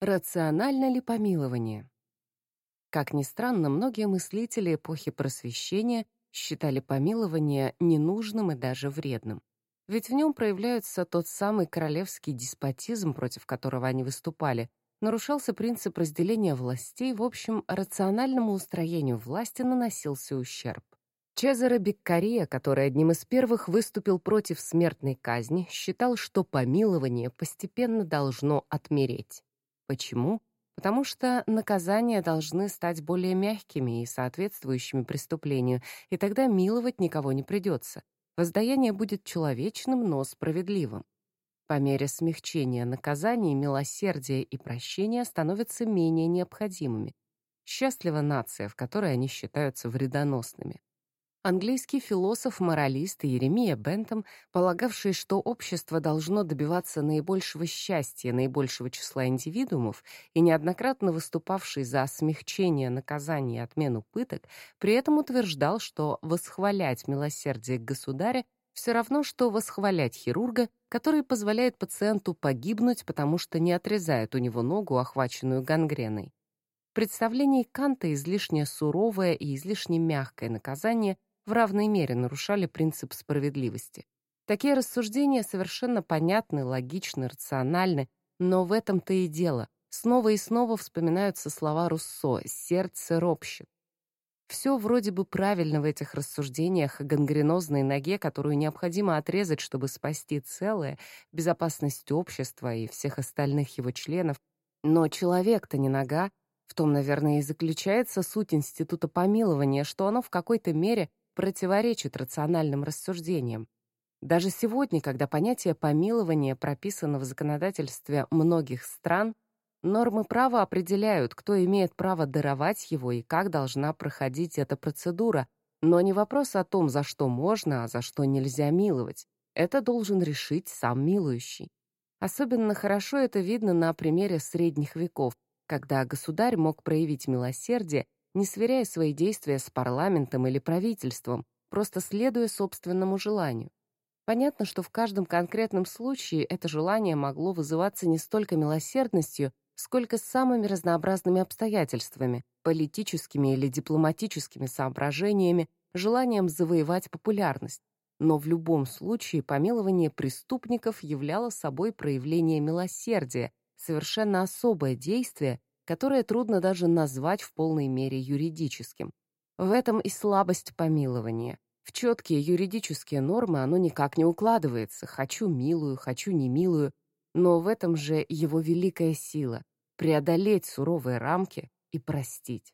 Рационально ли помилование? Как ни странно, многие мыслители эпохи Просвещения считали помилование ненужным и даже вредным. Ведь в нем проявляется тот самый королевский деспотизм, против которого они выступали, нарушался принцип разделения властей, в общем, рациональному устроению власти наносился ущерб. Чезаре Беккария, который одним из первых выступил против смертной казни, считал, что помилование постепенно должно отмереть. Почему? Потому что наказания должны стать более мягкими и соответствующими преступлению, и тогда миловать никого не придется. Воздаяние будет человечным, но справедливым. По мере смягчения наказаний милосердие и прощение становятся менее необходимыми. Счастлива нация, в которой они считаются вредоносными. Английский философ-моралист Еремия Бентам, полагавший, что общество должно добиваться наибольшего счастья наибольшего числа индивидуумов и неоднократно выступавший за смягчение наказаний и отмену пыток, при этом утверждал, что восхвалять милосердие государя все равно, что восхвалять хирурга, который позволяет пациенту погибнуть, потому что не отрезает у него ногу, охваченную гангреной. В представлении Канта излишне суровое и излишне мягкое наказание – в равной мере нарушали принцип справедливости. Такие рассуждения совершенно понятны, логичны, рациональны, но в этом-то и дело. Снова и снова вспоминаются слова Руссо «сердце ропщет». Все вроде бы правильно в этих рассуждениях о гангренозной ноге, которую необходимо отрезать, чтобы спасти целое, безопасность общества и всех остальных его членов. Но человек-то не нога. В том, наверное, и заключается суть института помилования, что оно в какой-то мере противоречит рациональным рассуждениям. Даже сегодня, когда понятие помилования прописано в законодательстве многих стран, нормы права определяют, кто имеет право даровать его и как должна проходить эта процедура, но не вопрос о том, за что можно, а за что нельзя миловать. Это должен решить сам милующий. Особенно хорошо это видно на примере средних веков, когда государь мог проявить милосердие не сверяя свои действия с парламентом или правительством, просто следуя собственному желанию. Понятно, что в каждом конкретном случае это желание могло вызываться не столько милосердностью, сколько самыми разнообразными обстоятельствами, политическими или дипломатическими соображениями, желанием завоевать популярность. Но в любом случае помилование преступников являло собой проявление милосердия, совершенно особое действие, которое трудно даже назвать в полной мере юридическим. В этом и слабость помилования. В четкие юридические нормы оно никак не укладывается «хочу милую, хочу не милую», но в этом же его великая сила — преодолеть суровые рамки и простить.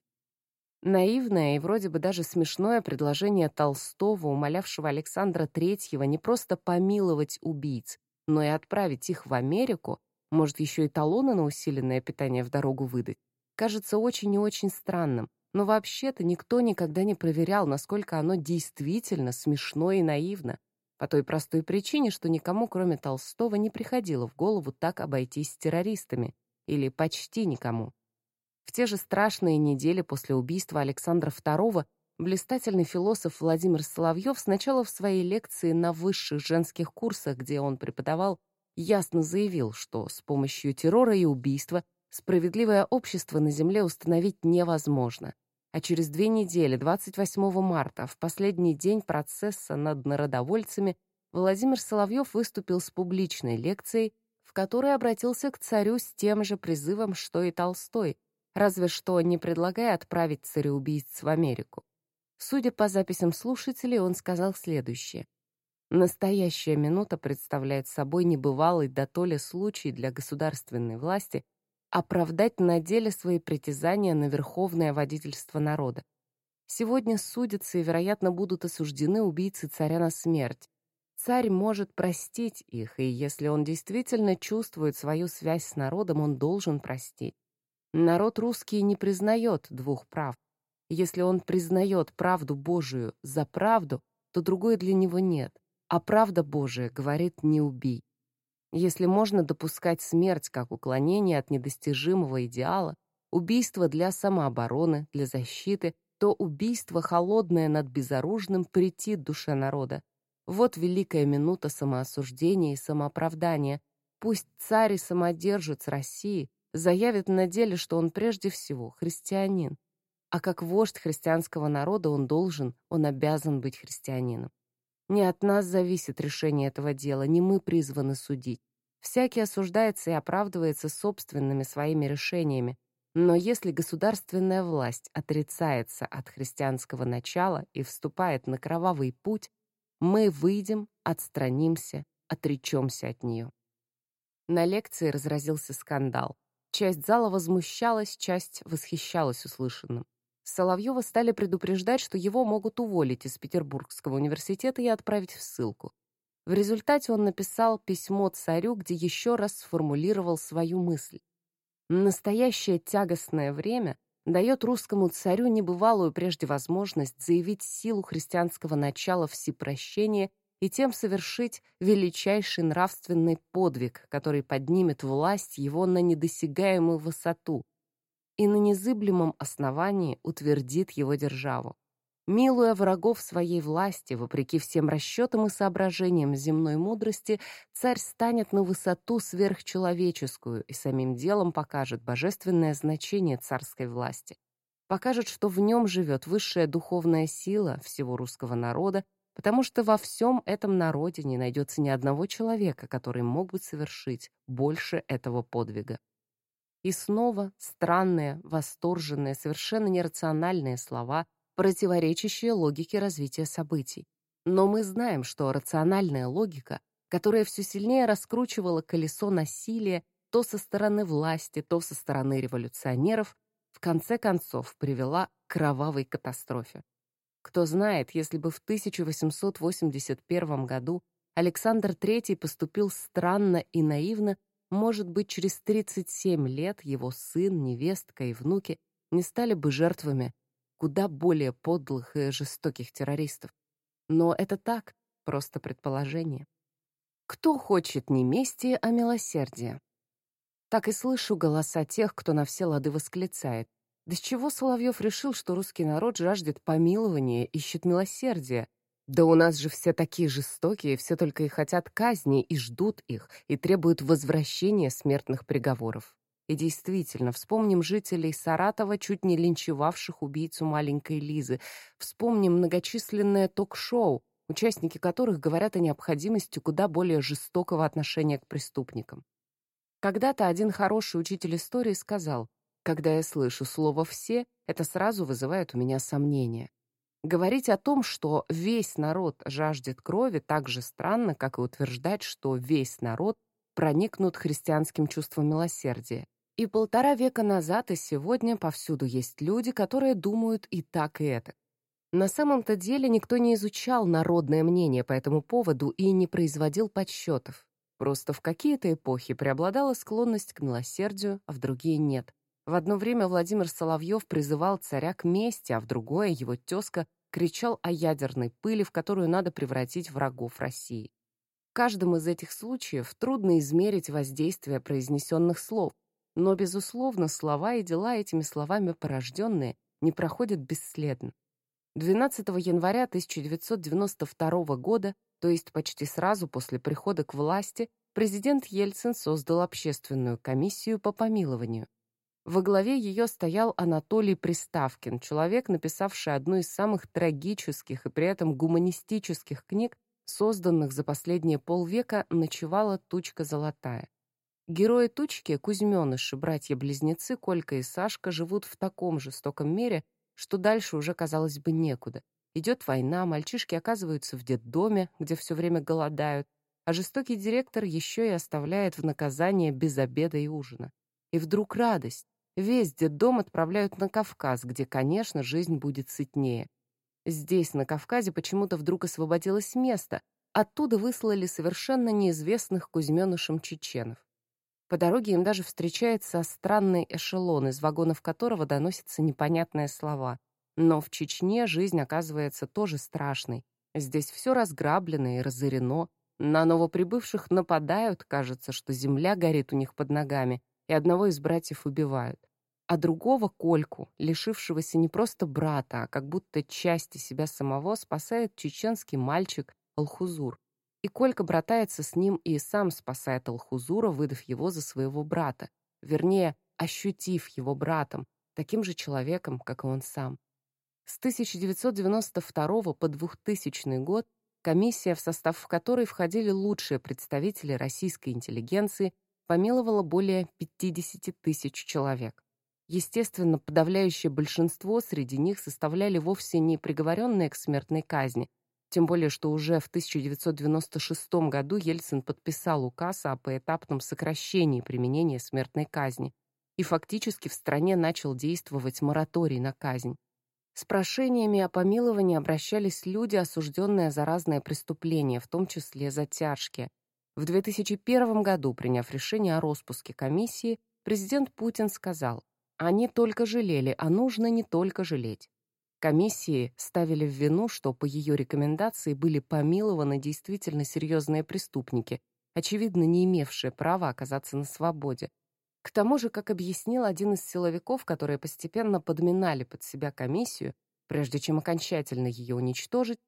Наивное и вроде бы даже смешное предложение Толстого, умолявшего Александра Третьего не просто помиловать убийц, но и отправить их в Америку, может, еще и талоны на усиленное питание в дорогу выдать? Кажется очень и очень странным. Но вообще-то никто никогда не проверял, насколько оно действительно смешно и наивно. По той простой причине, что никому, кроме Толстого, не приходило в голову так обойтись с террористами. Или почти никому. В те же страшные недели после убийства Александра II блистательный философ Владимир Соловьев сначала в своей лекции на высших женских курсах, где он преподавал, ясно заявил, что с помощью террора и убийства справедливое общество на Земле установить невозможно. А через две недели, 28 марта, в последний день процесса над народовольцами, Владимир Соловьев выступил с публичной лекцией, в которой обратился к царю с тем же призывом, что и Толстой, разве что не предлагая отправить цареубийц в Америку. Судя по записям слушателей, он сказал следующее. Настоящая минута представляет собой небывалый дотоле случай для государственной власти оправдать на деле свои притязания на верховное водительство народа. Сегодня судятся и, вероятно, будут осуждены убийцы царя на смерть. Царь может простить их, и если он действительно чувствует свою связь с народом, он должен простить. Народ русский не признает двух прав. Если он признает правду Божию за правду, то другой для него нет. А правда Божия говорит «не убий». Если можно допускать смерть как уклонение от недостижимого идеала, убийство для самообороны, для защиты, то убийство, холодное над безоружным, претит душе народа. Вот великая минута самоосуждения и самооправдания. Пусть царь и самодержец России заявит на деле, что он прежде всего христианин. А как вождь христианского народа он должен, он обязан быть христианином. Не от нас зависит решение этого дела, не мы призваны судить. Всякий осуждается и оправдывается собственными своими решениями. Но если государственная власть отрицается от христианского начала и вступает на кровавый путь, мы выйдем, отстранимся, отречемся от нее. На лекции разразился скандал. Часть зала возмущалась, часть восхищалась услышанным. Соловьева стали предупреждать, что его могут уволить из Петербургского университета и отправить в ссылку. В результате он написал письмо царю, где еще раз сформулировал свою мысль. Настоящее тягостное время дает русскому царю небывалую прежде возможность заявить силу христианского начала всепрощения и тем совершить величайший нравственный подвиг, который поднимет власть его на недосягаемую высоту и на незыблемом основании утвердит его державу. Милуя врагов своей власти, вопреки всем расчетам и соображениям земной мудрости, царь станет на высоту сверхчеловеческую и самим делом покажет божественное значение царской власти. Покажет, что в нем живет высшая духовная сила всего русского народа потому что во всем этом народе не найдется ни одного человека, который мог бы совершить больше этого подвига. И снова странные, восторженные, совершенно нерациональные слова, противоречащие логике развития событий. Но мы знаем, что рациональная логика, которая все сильнее раскручивала колесо насилия то со стороны власти, то со стороны революционеров, в конце концов привела к кровавой катастрофе. Кто знает, если бы в 1881 году Александр III поступил странно и наивно, может быть, через 37 лет его сын, невестка и внуки не стали бы жертвами куда более подлых и жестоких террористов. Но это так, просто предположение. Кто хочет не мести, а милосердия? Так и слышу голоса тех, кто на все лады восклицает. Да с чего Соловьев решил, что русский народ жаждет помилования, ищет милосердия? Да у нас же все такие жестокие, все только и хотят казни, и ждут их, и требуют возвращения смертных приговоров. И действительно, вспомним жителей Саратова, чуть не линчевавших убийцу маленькой Лизы. Вспомним многочисленное ток-шоу, участники которых говорят о необходимости куда более жестокого отношения к преступникам. Когда-то один хороший учитель истории сказал, когда я слышу слово «все», это сразу вызывает у меня сомнения. Говорить о том, что весь народ жаждет крови, так же странно, как и утверждать, что весь народ проникнут христианским чувством милосердия. И полтора века назад и сегодня повсюду есть люди, которые думают и так, и это. На самом-то деле никто не изучал народное мнение по этому поводу и не производил подсчетов. Просто в какие-то эпохи преобладала склонность к милосердию, а в другие нет. В одно время Владимир Соловьев призывал царя к мести, а в другое его тезка кричал о ядерной пыли, в которую надо превратить врагов России. В каждом из этих случаев трудно измерить воздействие произнесенных слов, но, безусловно, слова и дела этими словами порожденные не проходят бесследно. 12 января 1992 года, то есть почти сразу после прихода к власти, президент Ельцин создал общественную комиссию по помилованию. Во главе ее стоял Анатолий Приставкин, человек, написавший одну из самых трагических и при этом гуманистических книг, созданных за последние полвека «Ночевала тучка золотая». Герои тучки, Кузьменыши, братья-близнецы Колька и Сашка, живут в таком жестоком мире, что дальше уже, казалось бы, некуда. Идет война, мальчишки оказываются в детдоме, где все время голодают, а жестокий директор еще и оставляет в наказание без обеда и ужина. И вдруг радость. Весь детдом отправляют на Кавказ, где, конечно, жизнь будет сытнее. Здесь, на Кавказе, почему-то вдруг освободилось место. Оттуда выслали совершенно неизвестных Кузьменышам чеченов. По дороге им даже встречается странный эшелон, из вагонов которого доносятся непонятные слова. Но в Чечне жизнь оказывается тоже страшной. Здесь все разграблено и разорено. На новоприбывших нападают, кажется, что земля горит у них под ногами, и одного из братьев убивают. А другого Кольку, лишившегося не просто брата, а как будто части себя самого, спасает чеченский мальчик Алхузур. И Колька братается с ним и сам спасает Алхузура, выдав его за своего брата. Вернее, ощутив его братом, таким же человеком, как и он сам. С 1992 по 2000 год комиссия, в состав которой входили лучшие представители российской интеллигенции, помиловала более 50 тысяч человек. Естественно, подавляющее большинство среди них составляли вовсе не приговоренные к смертной казни, тем более, что уже в 1996 году Ельцин подписал указ о поэтапном сокращении применения смертной казни, и фактически в стране начал действовать мораторий на казнь. С прошениями о помиловании обращались люди, осужденные за разные преступления, в том числе за тяжкие. В 2001 году, приняв решение о распуске комиссии, президент Путин сказал, «Они только жалели, а нужно не только жалеть. Комиссии ставили в вину, что по ее рекомендации были помилованы действительно серьезные преступники, очевидно, не имевшие права оказаться на свободе. К тому же, как объяснил один из силовиков, которые постепенно подминали под себя комиссию, прежде чем окончательно ее уничтожить,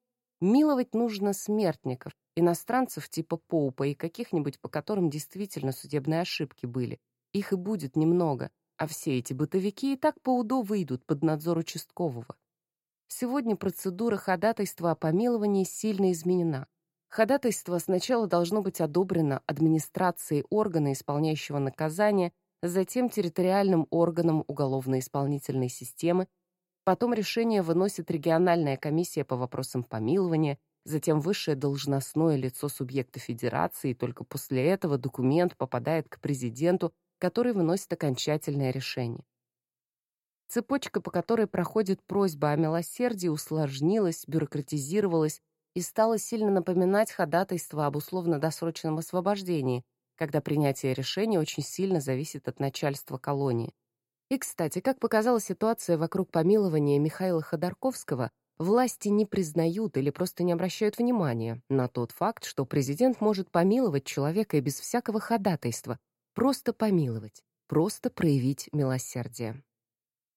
миловать нужно смертников, иностранцев типа Поупа и каких-нибудь, по которым действительно судебные ошибки были. Их и будет немного, а все эти бытовики и так по УДО выйдут под надзор участкового. Сегодня процедура ходатайства о помиловании сильно изменена. Ходатайство сначала должно быть одобрено администрацией органа, исполняющего наказание, затем территориальным органом уголовно-исполнительной системы, потом решение выносит региональная комиссия по вопросам помилования, затем высшее должностное лицо субъекта федерации, и только после этого документ попадает к президенту, который выносит окончательное решение. Цепочка, по которой проходит просьба о милосердии, усложнилась, бюрократизировалась и стала сильно напоминать ходатайство об условно-досрочном освобождении, когда принятие решения очень сильно зависит от начальства колонии. И, кстати, как показала ситуация вокруг помилования Михаила Ходорковского, власти не признают или просто не обращают внимания на тот факт, что президент может помиловать человека и без всякого ходатайства, просто помиловать, просто проявить милосердие.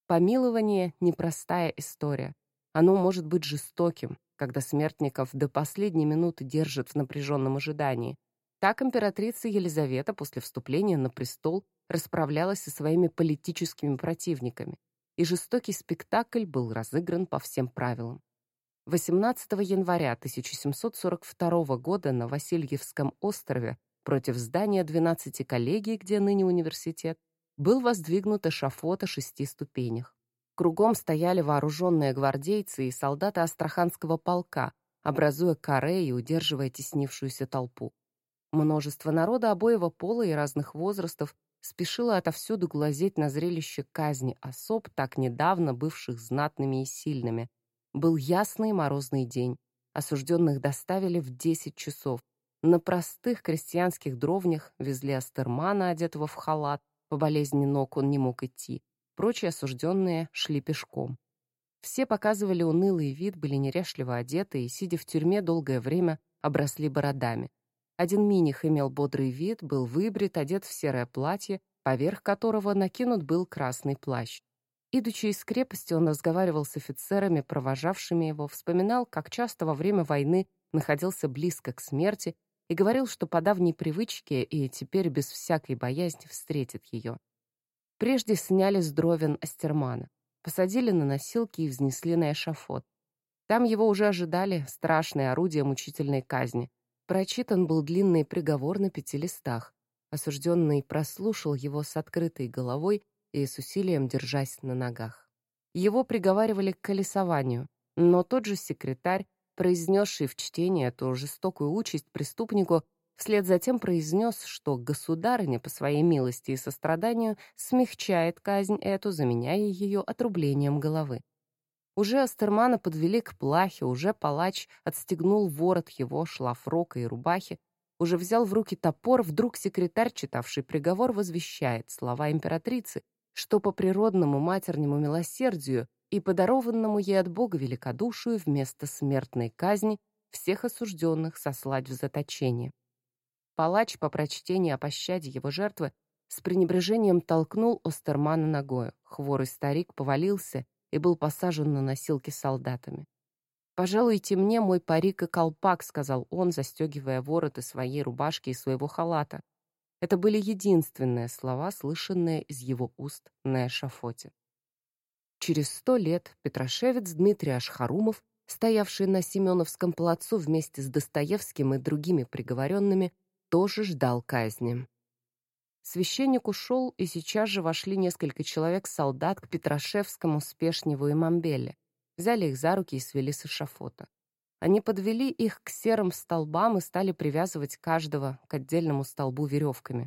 Помилование — непростая история. Оно может быть жестоким, когда смертников до последней минуты держат в напряженном ожидании. Так императрица Елизавета после вступления на престол расправлялась со своими политическими противниками, и жестокий спектакль был разыгран по всем правилам. 18 января 1742 года на Васильевском острове против здания 12 коллегий, где ныне университет, был воздвигнут эшафот о шести ступенях. Кругом стояли вооруженные гвардейцы и солдаты Астраханского полка, образуя каре и удерживая теснившуюся толпу. Множество народа обоего пола и разных возрастов спешило отовсюду глазеть на зрелище казни особ, так недавно бывших знатными и сильными. Был ясный морозный день. Осужденных доставили в 10 часов. На простых крестьянских дровнях везли Астермана, одетого в халат, по болезни ног он не мог идти. Прочие осужденные шли пешком. Все показывали унылый вид, были неряшливо одеты и, сидя в тюрьме долгое время, обросли бородами. Один миних имел бодрый вид, был выбрит, одет в серое платье, поверх которого накинут был красный плащ. Идучи из крепости, он разговаривал с офицерами, провожавшими его, вспоминал, как часто во время войны находился близко к смерти и говорил, что по давней привычке и теперь без всякой боязни встретит ее. Прежде сняли с дровен Астермана, посадили на носилки и взнесли на эшафот. Там его уже ожидали страшные орудия мучительной казни. Прочитан был длинный приговор на пяти листах. Осужденный прослушал его с открытой головой и с усилием держась на ногах. Его приговаривали к колесованию, но тот же секретарь произнесший в чтении эту жестокую участь преступнику, вслед за тем произнес, что государыня по своей милости и состраданию смягчает казнь эту, заменяя ее отрублением головы. Уже Астермана подвели к плахе, уже палач отстегнул ворот его шлафрока и рубахи, уже взял в руки топор, вдруг секретарь, читавший приговор, возвещает слова императрицы, что по природному матернему милосердию и подарованному ей от Бога великодушию вместо смертной казни всех осужденных сослать в заточение. Палач по прочтении о пощаде его жертвы с пренебрежением толкнул Остермана ногою. Хворый старик повалился и был посажен на носилки солдатами. «Пожалуйте мне мой парик и колпак», — сказал он, застегивая вороты своей рубашки и своего халата. Это были единственные слова, слышанные из его уст на эшафоте. Через сто лет Петрошевец Дмитрий Ашхарумов, стоявший на Семеновском плацу вместе с Достоевским и другими приговоренными, тоже ждал казни. Священник ушел, и сейчас же вошли несколько человек-солдат к Петрошевскому, Спешневу и Мамбеле. Взяли их за руки и свели с эшафота. Они подвели их к серым столбам и стали привязывать каждого к отдельному столбу веревками.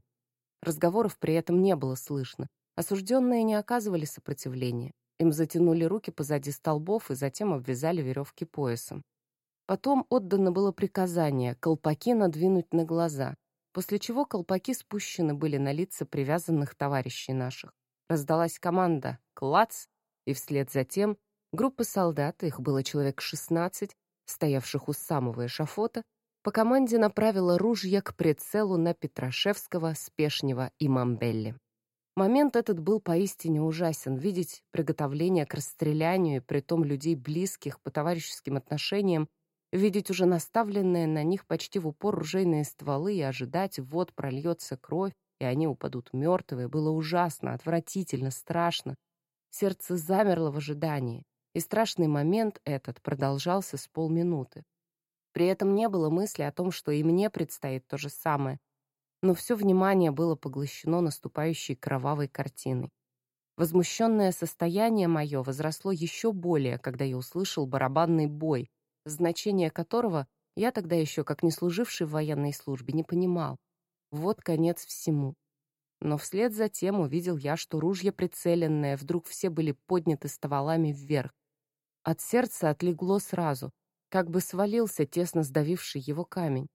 Разговоров при этом не было слышно. Осужденные не оказывали сопротивления. Им затянули руки позади столбов и затем обвязали веревки поясом. Потом отдано было приказание колпаки надвинуть на глаза, после чего колпаки спущены были на лица привязанных товарищей наших. Раздалась команда «Клац!» и вслед за тем группа солдат, их было человек 16, стоявших у самого эшафота, по команде направила ружья к прицелу на Петрашевского, Спешнева и Мамбелли. Момент этот был поистине ужасен. Видеть приготовление к расстрелянию, при том людей близких по товарищеским отношениям, видеть уже наставленные на них почти в упор ружейные стволы и ожидать, вот прольется кровь, и они упадут мертвые, было ужасно, отвратительно, страшно. Сердце замерло в ожидании и страшный момент этот продолжался с полминуты. При этом не было мысли о том, что и мне предстоит то же самое, но все внимание было поглощено наступающей кровавой картиной. Возмущенное состояние мое возросло еще более, когда я услышал барабанный бой, значение которого я тогда еще, как не служивший в военной службе, не понимал. Вот конец всему. Но вслед за тем увидел я, что ружья прицеленные вдруг все были подняты стволами вверх, от сердца отлегло сразу, как бы свалился тесно сдавивший его камень.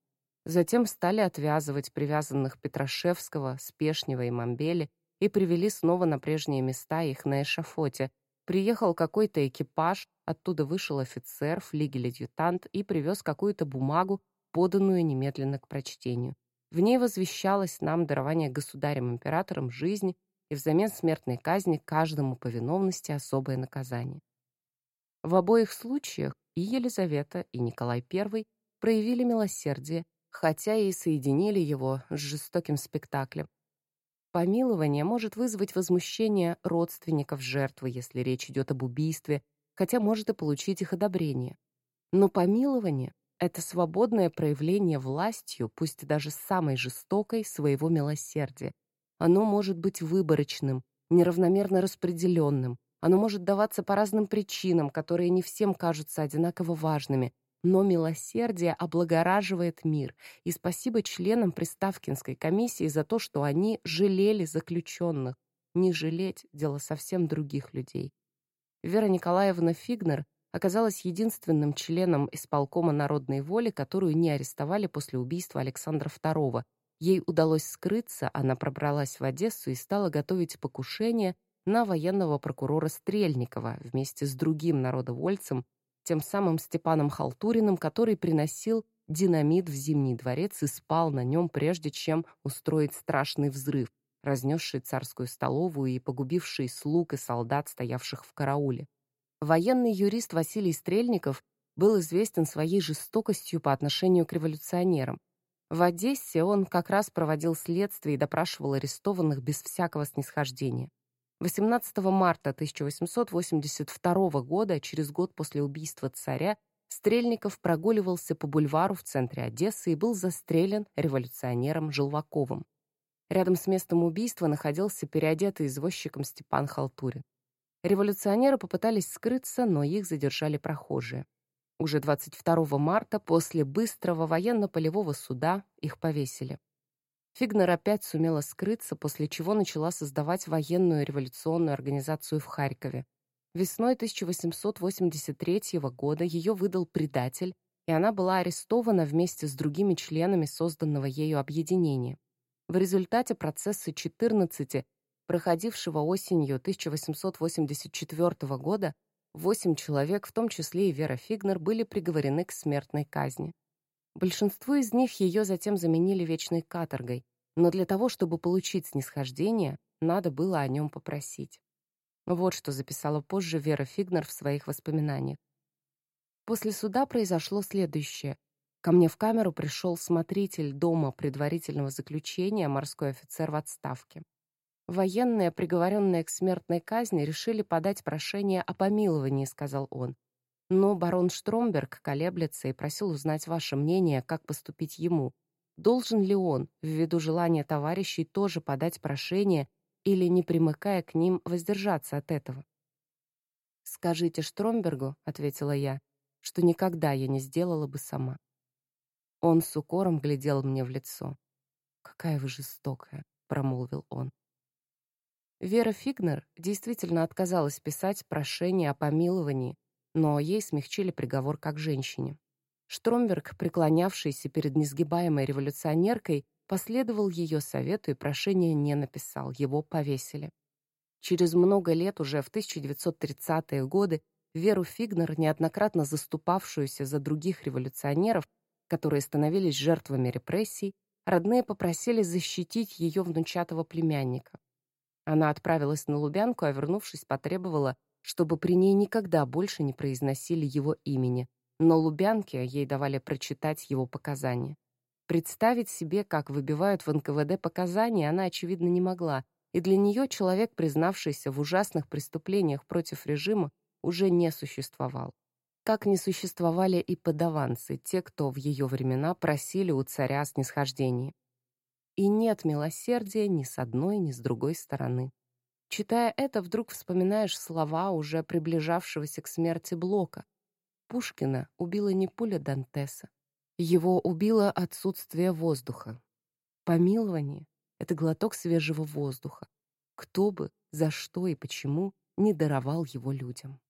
Затем стали отвязывать привязанных Петрашевского, Спешнего и Мамбели и привели снова на прежние места их на эшафоте. Приехал какой-то экипаж, оттуда вышел офицер, флигель-адъютант и привез какую-то бумагу, поданную немедленно к прочтению. В ней возвещалось нам дарование государем-императором жизни и взамен смертной казни каждому по виновности особое наказание. В обоих случаях и Елизавета, и Николай I проявили милосердие, хотя и соединили его с жестоким спектаклем. Помилование может вызвать возмущение родственников жертвы, если речь идет об убийстве, хотя может и получить их одобрение. Но помилование — это свободное проявление властью, пусть даже самой жестокой, своего милосердия. Оно может быть выборочным, неравномерно распределенным, оно может даваться по разным причинам, которые не всем кажутся одинаково важными, но милосердие облагораживает мир, и спасибо членам Приставкинской комиссии за то, что они жалели заключенных. Не жалеть — дело совсем других людей. Вера Николаевна Фигнер оказалась единственным членом исполкома народной воли, которую не арестовали после убийства Александра II. Ей удалось скрыться, она пробралась в Одессу и стала готовить покушение на военного прокурора Стрельникова вместе с другим народовольцем, тем самым Степаном Халтуриным, который приносил динамит в Зимний дворец и спал на нем, прежде чем устроить страшный взрыв, разнесший царскую столовую и погубивший слуг и солдат, стоявших в карауле. Военный юрист Василий Стрельников был известен своей жестокостью по отношению к революционерам. В Одессе он как раз проводил следствие и допрашивал арестованных без всякого снисхождения. 18 марта 1882 года, через год после убийства царя, Стрельников прогуливался по бульвару в центре Одессы и был застрелен революционером Желваковым. Рядом с местом убийства находился переодетый извозчиком Степан Халтурин. Революционеры попытались скрыться, но их задержали прохожие. Уже 22 марта после быстрого военно-полевого суда их повесили. Фигнер опять сумела скрыться, после чего начала создавать военную революционную организацию в Харькове. Весной 1883 года ее выдал предатель, и она была арестована вместе с другими членами созданного ею объединения. В результате процесса 14, проходившего осенью 1884 года, восемь человек, в том числе и Вера Фигнер, были приговорены к смертной казни. Большинство из них ее затем заменили вечной каторгой, но для того, чтобы получить снисхождение, надо было о нем попросить. Вот что записала позже Вера Фигнер в своих воспоминаниях. После суда произошло следующее. Ко мне в камеру пришел смотритель дома предварительного заключения, морской офицер в отставке. Военные, приговоренные к смертной казни, решили подать прошение о помиловании, сказал он. Но барон Штромберг колеблется и просил узнать ваше мнение, как поступить ему. Должен ли он, ввиду желания товарищей, тоже подать прошение или, не примыкая к ним, воздержаться от этого? «Скажите Штромбергу», — ответила я, — «что никогда я не сделала бы сама». Он с укором глядел мне в лицо. «Какая вы жестокая», — промолвил он. Вера Фигнер действительно отказалась писать прошение о помиловании, но ей смягчили приговор как женщине. Штромберг, преклонявшийся перед несгибаемой революционеркой, последовал ее совету и прошение не написал, его повесили. Через много лет, уже в 1930-е годы, Веру Фигнер, неоднократно заступавшуюся за других революционеров, которые становились жертвами репрессий, родные попросили защитить ее внучатого племянника. Она отправилась на Лубянку, а вернувшись, потребовала, чтобы при ней никогда больше не произносили его имени, но Лубянке ей давали прочитать его показания. Представить себе, как выбивают в НКВД показания, она, очевидно, не могла, и для нее человек, признавшийся в ужасных преступлениях против режима, уже не существовал как не существовали и подаванцы, те, кто в ее времена просили у царя снисхождения. И нет милосердия ни с одной, ни с другой стороны. Читая это, вдруг вспоминаешь слова уже приближавшегося к смерти Блока. Пушкина убила не пуля Дантеса. Его убило отсутствие воздуха. Помилование — это глоток свежего воздуха. Кто бы, за что и почему не даровал его людям.